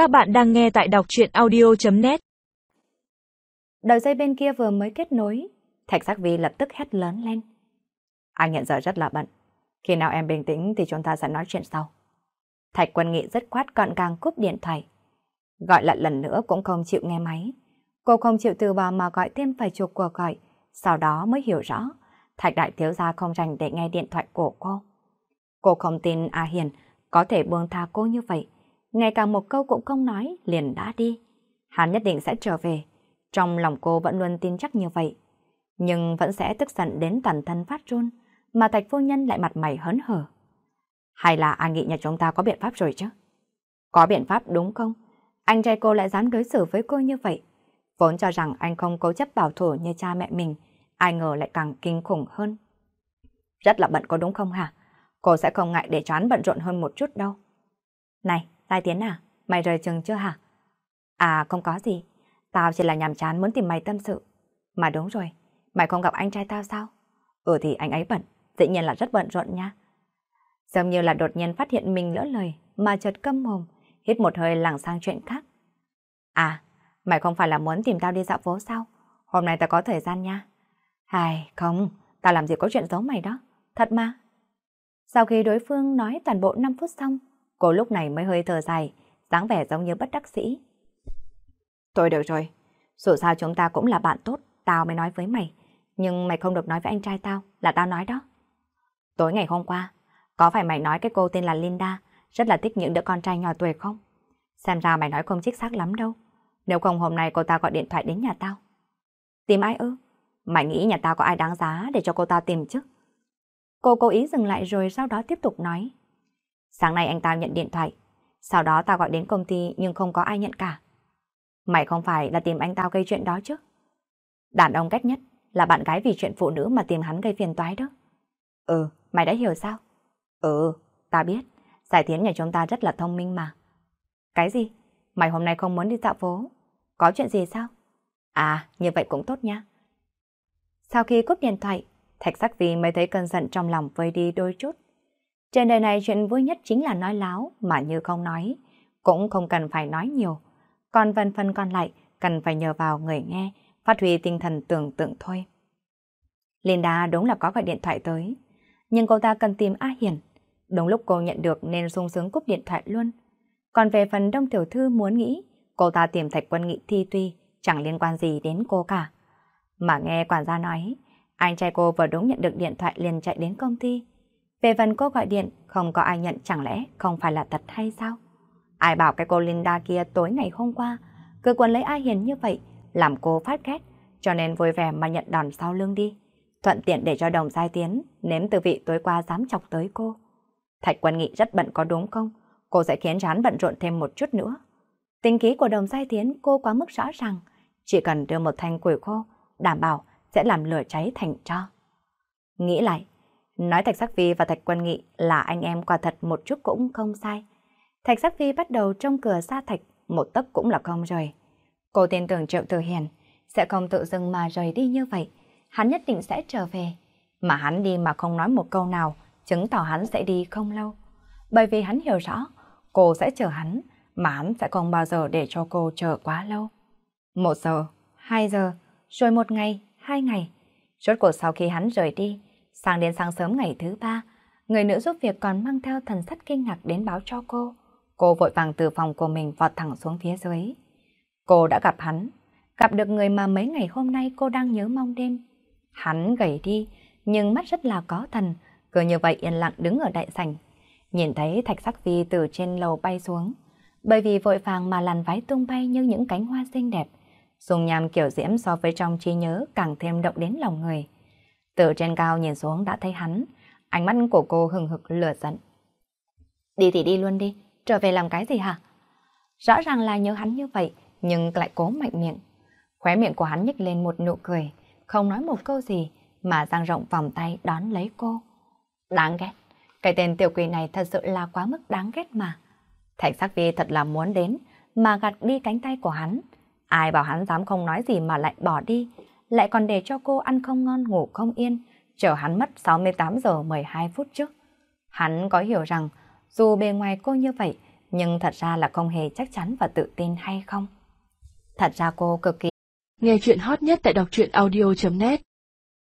Các bạn đang nghe tại đọc truyện audio.net Đầu dây bên kia vừa mới kết nối, Thạch Giác Vi lập tức hét lớn lên. Anh hiện giờ rất là bận. Khi nào em bình tĩnh thì chúng ta sẽ nói chuyện sau. Thạch Quân Nghị rất quát gọn gàng cúp điện thoại. Gọi lại lần nữa cũng không chịu nghe máy. Cô không chịu từ bỏ mà gọi thêm vài chục cuộc gọi, sau đó mới hiểu rõ. Thạch Đại Thiếu Gia không dành để nghe điện thoại của cô. Cô không tin A Hiền có thể buông tha cô như vậy. Ngay cả một câu cũng không nói, liền đã đi. Hắn nhất định sẽ trở về. Trong lòng cô vẫn luôn tin chắc như vậy. Nhưng vẫn sẽ tức giận đến toàn thân phát run, mà Thạch Phu Nhân lại mặt mày hớn hở. Hay là anh nghĩ nhà chúng ta có biện pháp rồi chứ? Có biện pháp đúng không? Anh trai cô lại dám đối xử với cô như vậy. Vốn cho rằng anh không cố chấp bảo thủ như cha mẹ mình, ai ngờ lại càng kinh khủng hơn. Rất là bận có đúng không hả? Cô sẽ không ngại để choán bận rộn hơn một chút đâu. Này, Lai Tiến à, mày rời trường chưa hả? À không có gì, tao chỉ là nhàm chán muốn tìm mày tâm sự. Mà đúng rồi, mày không gặp anh trai tao sao? Ừ thì anh ấy bận, dĩ nhiên là rất bận rộn nha. Giống như là đột nhiên phát hiện mình lỡ lời mà chợt câm mồm, hít một hơi lảng sang chuyện khác. À, mày không phải là muốn tìm tao đi dạo phố sao? Hôm nay tao có thời gian nha. Hài, không, tao làm gì có chuyện giấu mày đó. Thật mà. Sau khi đối phương nói toàn bộ 5 phút xong, cô lúc này mới hơi thở dài, dáng vẻ giống như bất đắc sĩ. Thôi được rồi, dù sao chúng ta cũng là bạn tốt, tao mới nói với mày. Nhưng mày không được nói với anh trai tao, là tao nói đó. Tối ngày hôm qua, có phải mày nói cái cô tên là Linda, rất là thích những đứa con trai nhỏ tuổi không? Xem ra mày nói không chính xác lắm đâu. Nếu không hôm nay cô ta gọi điện thoại đến nhà tao. Tìm ai ư? Mày nghĩ nhà tao có ai đáng giá để cho cô ta tìm chứ? Cô cố ý dừng lại rồi sau đó tiếp tục nói. Sáng nay anh tao nhận điện thoại, sau đó tao gọi đến công ty nhưng không có ai nhận cả. Mày không phải là tìm anh tao gây chuyện đó chứ? Đàn ông ghét nhất là bạn gái vì chuyện phụ nữ mà tìm hắn gây phiền toái đó. Ừ, mày đã hiểu sao? Ừ, ta biết, Giải Thiến nhà chúng ta rất là thông minh mà. Cái gì? Mày hôm nay không muốn đi dạo phố? Có chuyện gì sao? À, như vậy cũng tốt nha. Sau khi cúp điện thoại, Thạch Sắc Vi mới thấy cơn giận trong lòng vơi đi đôi chút. Trên đời này chuyện vui nhất chính là nói láo mà như không nói, cũng không cần phải nói nhiều. Còn phần phần còn lại cần phải nhờ vào người nghe, phát huy tinh thần tưởng tượng thôi. Linda đúng là có gọi điện thoại tới, nhưng cô ta cần tìm A Hiền. Đúng lúc cô nhận được nên sung sướng cúp điện thoại luôn. Còn về phần Đông Tiểu Thư muốn nghĩ, cô ta tìm Thạch Quân Nghị thi tuy, chẳng liên quan gì đến cô cả. Mà nghe quản gia nói, anh trai cô vừa đúng nhận được điện thoại liền chạy đến công ty. Về phần cô gọi điện, không có ai nhận chẳng lẽ không phải là thật hay sao? Ai bảo cái cô Linda kia tối ngày hôm qua, cứ quần lấy ai hiền như vậy, làm cô phát ghét, cho nên vui vẻ mà nhận đòn sau lưng đi. Thuận tiện để cho đồng giai tiến, nếm từ vị tối qua dám chọc tới cô. Thạch quân nghị rất bận có đúng không? Cô sẽ khiến chán bận rộn thêm một chút nữa. Tình ký của đồng giai tiến cô quá mức rõ ràng. Chỉ cần đưa một thanh củi khô, đảm bảo sẽ làm lửa cháy thành tro. Nghĩ lại, nói Thạch Sắc Phi và Thạch Quân Nghị là anh em quả thật một chút cũng không sai. Thạch Sắc Phi bắt đầu trong cửa xa Thạch, một tấc cũng là không rời. Cô tin tưởng Triệu Tử Hiền sẽ không tự dưng mà rời đi như vậy. Hắn nhất định sẽ trở về. Mà hắn đi mà không nói một câu nào, chứng tỏ hắn sẽ đi không lâu. Bởi vì hắn hiểu rõ, cô sẽ chờ hắn, mà hắn sẽ không bao giờ để cho cô chờ quá lâu. Một giờ, hai giờ, rồi một ngày, hai ngày. Rốt cuộc sau khi hắn rời đi, sang đến sáng sớm ngày thứ ba, người nữ giúp việc còn mang theo thần sắc kinh ngạc đến báo cho cô. Cô vội vàng từ phòng của mình vọt thẳng xuống phía dưới. Cô đã gặp hắn, gặp được người mà mấy ngày hôm nay cô đang nhớ mong đêm. Hắn gầy đi, nhưng mắt rất là có thần, cứ như vậy yên lặng đứng ở đại sảnh. Nhìn thấy thạch sắc phi từ trên lầu bay xuống, bởi vì vội vàng mà làn váy tung bay như những cánh hoa xinh đẹp. Dùng nhàm kiểu diễm so với trong trí nhớ càng thêm động đến lòng người. Từ trên cao nhìn xuống đã thấy hắn, ánh mắt của cô hừng hực lửa giận. Đi thì đi luôn đi, trở về làm cái gì hả? Rõ ràng là nhớ hắn như vậy, nhưng lại cố mạnh miệng. Khóe miệng của hắn nhếch lên một nụ cười, không nói một câu gì, mà dang rộng vòng tay đón lấy cô. Đáng ghét, cái tên tiểu quỷ này thật sự là quá mức đáng ghét mà. Thạch sắc vi thật là muốn đến, mà gạt đi cánh tay của hắn. Ai bảo hắn dám không nói gì mà lại bỏ đi, lại còn để cho cô ăn không ngon ngủ không yên, chờ hắn mất 68 giờ 12 phút trước. Hắn có hiểu rằng, dù bề ngoài cô như vậy, nhưng thật ra là không hề chắc chắn và tự tin hay không. Thật ra cô cực kỳ. Nghe chuyện hot nhất tại đọc truyện audio.net